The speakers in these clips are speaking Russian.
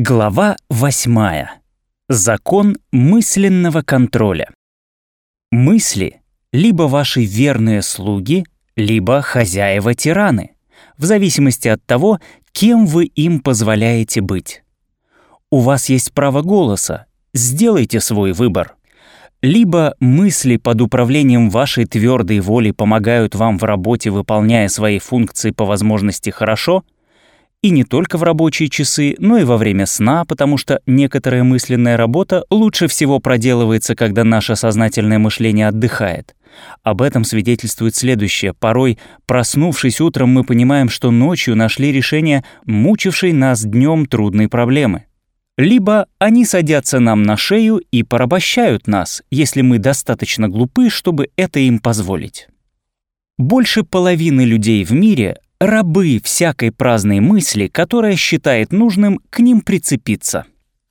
Глава 8. Закон мысленного контроля. Мысли — либо ваши верные слуги, либо хозяева-тираны, в зависимости от того, кем вы им позволяете быть. У вас есть право голоса, сделайте свой выбор. Либо мысли под управлением вашей твердой воли помогают вам в работе, выполняя свои функции по возможности хорошо — и не только в рабочие часы, но и во время сна, потому что некоторая мысленная работа лучше всего проделывается, когда наше сознательное мышление отдыхает. Об этом свидетельствует следующее. Порой, проснувшись утром, мы понимаем, что ночью нашли решение мучившей нас днем трудной проблемы. Либо они садятся нам на шею и порабощают нас, если мы достаточно глупы, чтобы это им позволить. Больше половины людей в мире рабы всякой праздной мысли, которая считает нужным к ним прицепиться.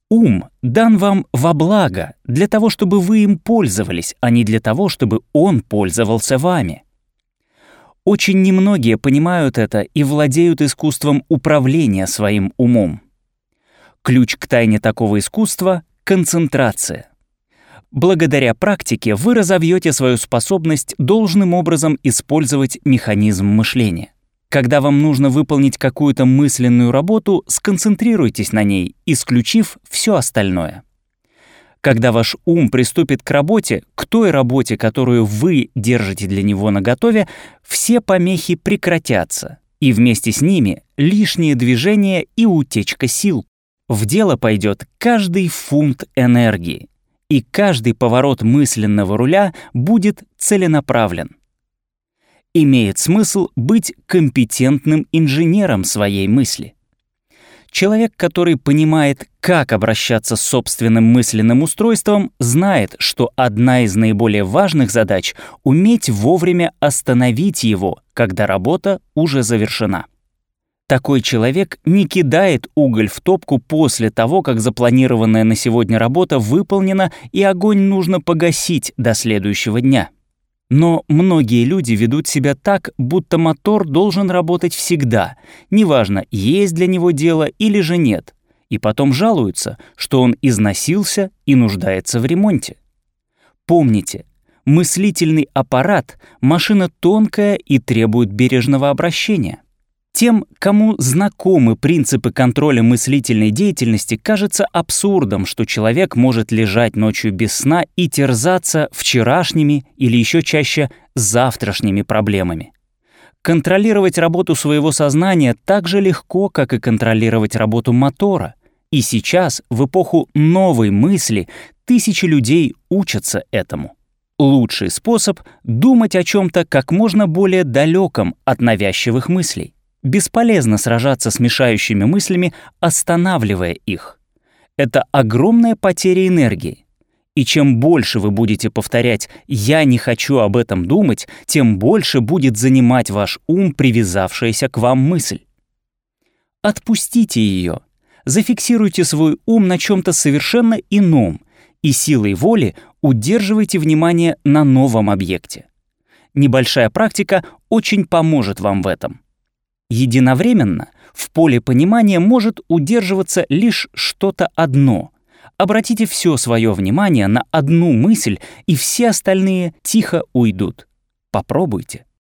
Ум дан вам во благо, для того, чтобы вы им пользовались, а не для того, чтобы он пользовался вами. Очень немногие понимают это и владеют искусством управления своим умом. Ключ к тайне такого искусства — концентрация. Благодаря практике вы разовьете свою способность должным образом использовать механизм мышления. Когда вам нужно выполнить какую-то мысленную работу, сконцентрируйтесь на ней, исключив все остальное. Когда ваш ум приступит к работе, к той работе, которую вы держите для него наготове, все помехи прекратятся, и вместе с ними лишние движения и утечка сил. В дело пойдет каждый фунт энергии, и каждый поворот мысленного руля будет целенаправлен имеет смысл быть компетентным инженером своей мысли. Человек, который понимает, как обращаться с собственным мысленным устройством, знает, что одна из наиболее важных задач — уметь вовремя остановить его, когда работа уже завершена. Такой человек не кидает уголь в топку после того, как запланированная на сегодня работа выполнена и огонь нужно погасить до следующего дня. Но многие люди ведут себя так, будто мотор должен работать всегда, неважно, есть для него дело или же нет, и потом жалуются, что он износился и нуждается в ремонте. Помните, мыслительный аппарат — машина тонкая и требует бережного обращения. Тем, кому знакомы принципы контроля мыслительной деятельности, кажется абсурдом, что человек может лежать ночью без сна и терзаться вчерашними или еще чаще завтрашними проблемами. Контролировать работу своего сознания так же легко, как и контролировать работу мотора. И сейчас, в эпоху новой мысли, тысячи людей учатся этому. Лучший способ — думать о чем то как можно более далеком от навязчивых мыслей. Бесполезно сражаться с мешающими мыслями, останавливая их. Это огромная потеря энергии. И чем больше вы будете повторять «я не хочу об этом думать», тем больше будет занимать ваш ум привязавшаяся к вам мысль. Отпустите ее. Зафиксируйте свой ум на чем то совершенно ином и силой воли удерживайте внимание на новом объекте. Небольшая практика очень поможет вам в этом. Единовременно в поле понимания может удерживаться лишь что-то одно. Обратите все свое внимание на одну мысль, и все остальные тихо уйдут. Попробуйте.